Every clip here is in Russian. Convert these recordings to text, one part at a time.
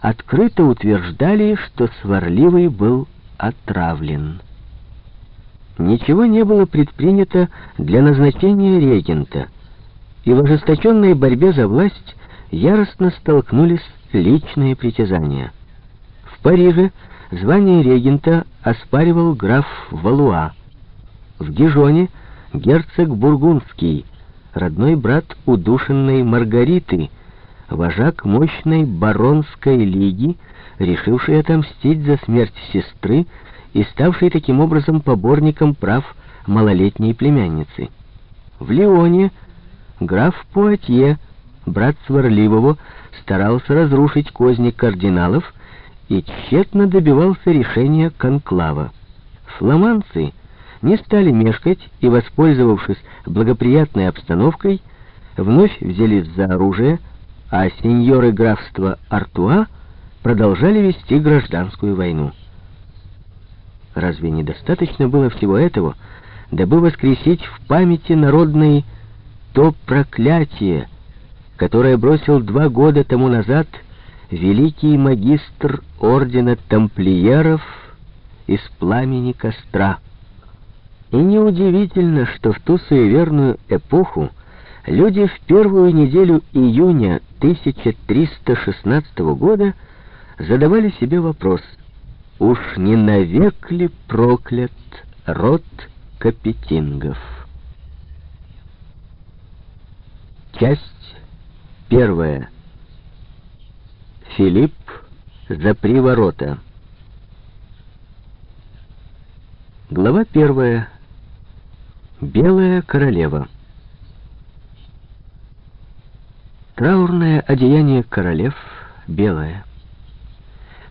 открыто утверждали, что Сварливый был отравлен. Ничего не было предпринято для назначения регента, и в ожесточенной борьбе за власть яростно столкнулись личные притязания. В Париже звание регента оспаривал граф Валуа. В Дижоне герцог Бургундский, родной брат удушенной Маргариты, вожак мощной баронской лиги, решивший отомстить за смерть сестры и ставший таким образом поборником прав малолетней племянницы. В Лионе граф Пуатье, брат Сварливого, старался разрушить козни кардиналов и тщетно добивался решения конклава. Фламандцы не стали мешкать и, воспользовавшись благоприятной обстановкой, вновь взялись за оружие, а сеньоры графства Артуа продолжали вести гражданскую войну. Разве недостаточно было всего этого, дабы воскресить в памяти народной то проклятие, которое бросил два года тому назад великий магистр ордена тамплиеров из пламени костра? И неудивительно, что в ту суеверную эпоху люди в первую неделю июня 1316 года задавали себе вопрос, уж не навек ли проклят род Капетингов? Часть первая. Филипп за приворота. Глава первая. Белая королева. Траурное одеяние королев белое.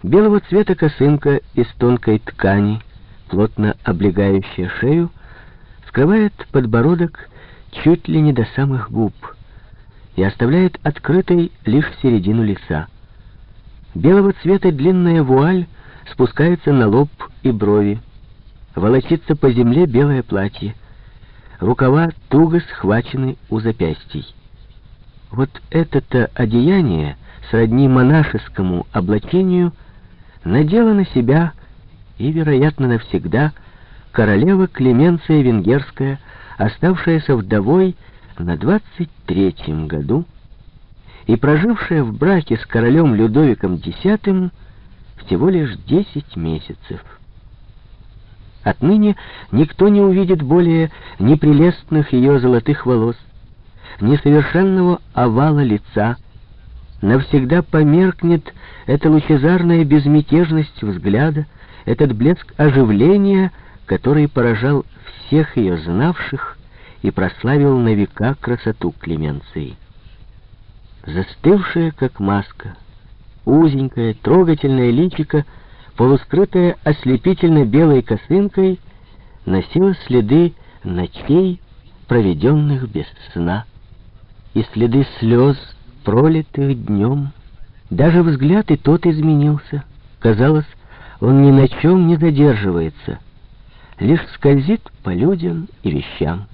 Белого цвета косынка из тонкой ткани, плотно облегающая шею, скрывает подбородок чуть ли не до самых губ и оставляет открытой лишь середину лица. Белого цвета длинная вуаль спускается на лоб и брови, волочится по земле белое платье — рукава туго схвачены у запястий. Вот это-то одеяние, сродни монашескому облачению, надела на себя и, вероятно, навсегда королева Клеменция Венгерская, оставшаяся вдовой на 23-м году и прожившая в браке с королем Людовиком X всего лишь 10 месяцев. Отныне никто не увидит более непрелестных ее золотых волос, несовершенного овала лица. Навсегда померкнет эта лучезарная безмятежность взгляда, этот блеск оживления, который поражал всех ее знавших и прославил на века красоту Клеменции. Застывшая, как маска, узенькое, трогательное личико — полускрытая ослепительно белой косынкой, носила следы ночей, проведенных без сна, и следы слез, пролитых днем. Даже взгляд и тот изменился. Казалось, он ни на чем не задерживается, лишь скользит по людям и вещам.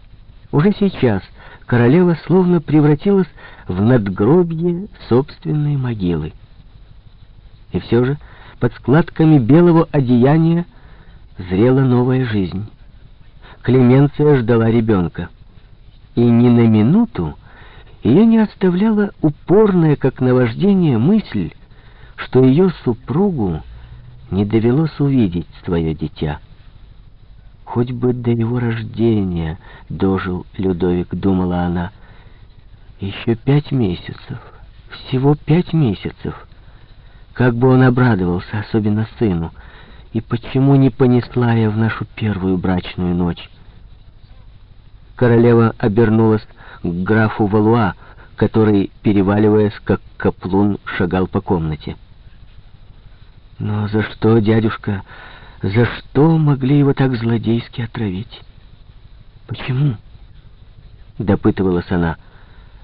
Уже сейчас королева словно превратилась в надгробье собственной могилы. И все же под складками белого одеяния зрела новая жизнь. Клеменция ждала ребенка. И ни на минуту ее не оставляла упорная, как наваждение, мысль, что ее супругу не довелось увидеть свое дитя. Хоть бы до его рождения дожил Людовик, думала она. Еще пять месяцев, всего пять месяцев — как бы он обрадовался, особенно сыну. И почему не понесла я в нашу первую брачную ночь? Королева обернулась к графу Валуа, который, переваливаясь, как каплун, шагал по комнате. Но за что, дядюшка, за что могли его так злодейски отравить? Почему? Допытывалась она.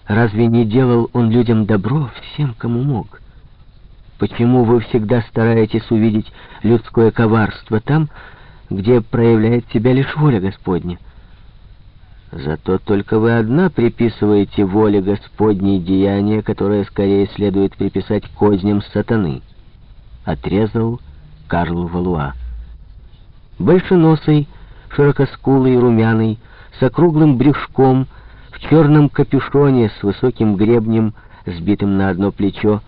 Разве не делал он людям добро всем, кому мог? Почему вы всегда стараетесь увидеть людское коварство там, где проявляет себя лишь воля Господня? Зато только вы одна приписываете воле Господней деяния, которое скорее следует приписать козням сатаны. отрезал Карл Валуа. Большеносый, широкоскулый, румяный, с округлым брюшком, в черном капюшоне с высоким гребнем, сбитым на одно плечо,